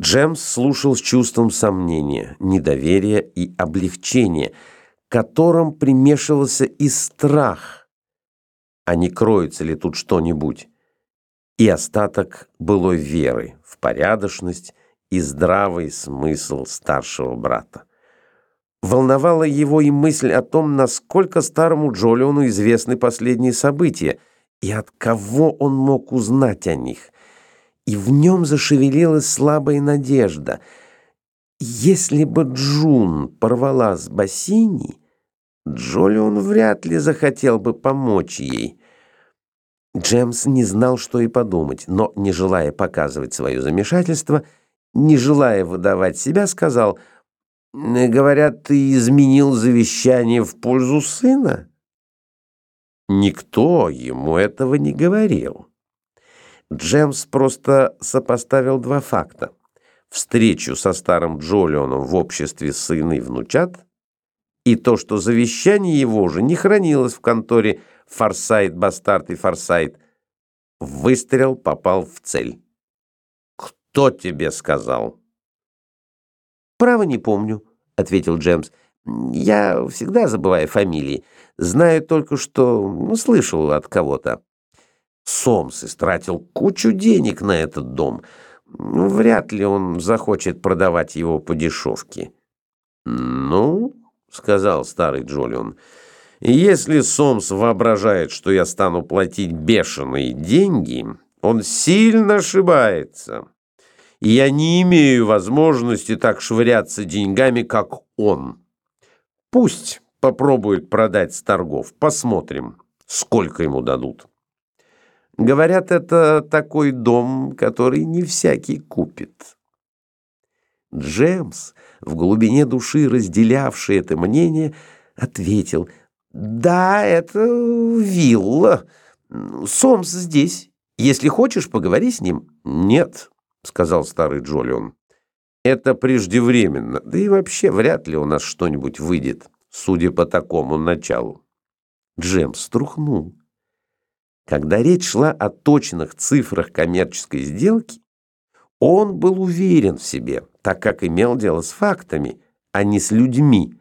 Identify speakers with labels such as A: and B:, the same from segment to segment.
A: Джемс слушал с чувством сомнения, недоверия и облегчения, которым примешивался и страх. А не кроется ли тут что-нибудь? И остаток былой веры в порядочность и здравый смысл старшего брата. Волновала его и мысль о том, насколько старому Джолиону известны последние события, и от кого он мог узнать о них и в нем зашевелилась слабая надежда. Если бы Джун порвала с Бассини, Джолион вряд ли захотел бы помочь ей. Джемс не знал, что и подумать, но, не желая показывать свое замешательство, не желая выдавать себя, сказал, «Говорят, ты изменил завещание в пользу сына?» Никто ему этого не говорил. Джемс просто сопоставил два факта. Встречу со старым Джолионом в обществе сына и внучат и то, что завещание его уже не хранилось в конторе Форсайт, Бастард и Форсайт. Выстрел попал в цель. «Кто тебе сказал?»
B: «Право не помню», — ответил Джемс. «Я всегда забываю фамилии. Знаю только, что ну, слышал от кого-то».
A: Сомс истратил кучу денег на этот дом. Вряд ли он захочет продавать его по дешевке. «Ну, — сказал старый Джолион, — если Сомс воображает, что я стану платить бешеные деньги, он сильно ошибается. Я не имею возможности так швыряться деньгами, как он. Пусть попробует продать с торгов. Посмотрим, сколько ему дадут». Говорят, это такой дом, который не всякий купит. Джемс, в глубине души разделявший это мнение, ответил, «Да, это вилла. Сомс здесь. Если хочешь, поговори с ним». «Нет», — сказал старый Джолион, «это преждевременно, да и вообще вряд ли у нас что-нибудь выйдет, судя по такому началу». Джемс струхнул. Когда речь шла о точных цифрах коммерческой сделки, он был уверен в себе, так как имел дело с фактами, а не с людьми.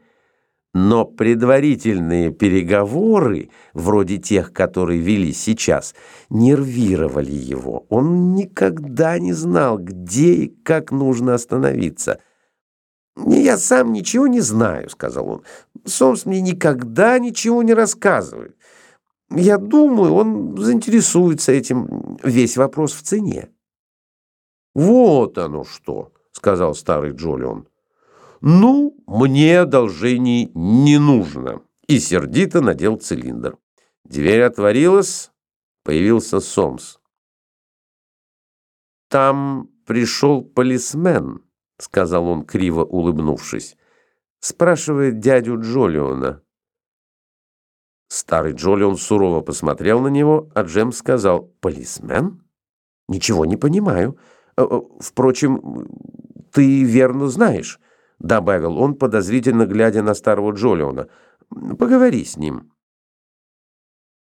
A: Но предварительные переговоры, вроде тех, которые вели сейчас, нервировали его. Он никогда не знал, где и как нужно остановиться. «Я сам ничего не знаю», — сказал он. «Сомс мне никогда ничего не рассказывает». Я думаю, он заинтересуется этим. Весь вопрос в цене. «Вот оно что!» — сказал старый Джолион. «Ну, мне одолжений не нужно!» И сердито надел цилиндр. Дверь отворилась, появился Сомс. «Там пришел полисмен», — сказал он, криво улыбнувшись. «Спрашивает дядю Джолиона». Старый Джолион сурово посмотрел на него, а Джем сказал «Полисмен? Ничего не понимаю. Э, э, впрочем, ты верно знаешь», — добавил он, подозрительно глядя на старого Джолиона. «Поговори с ним».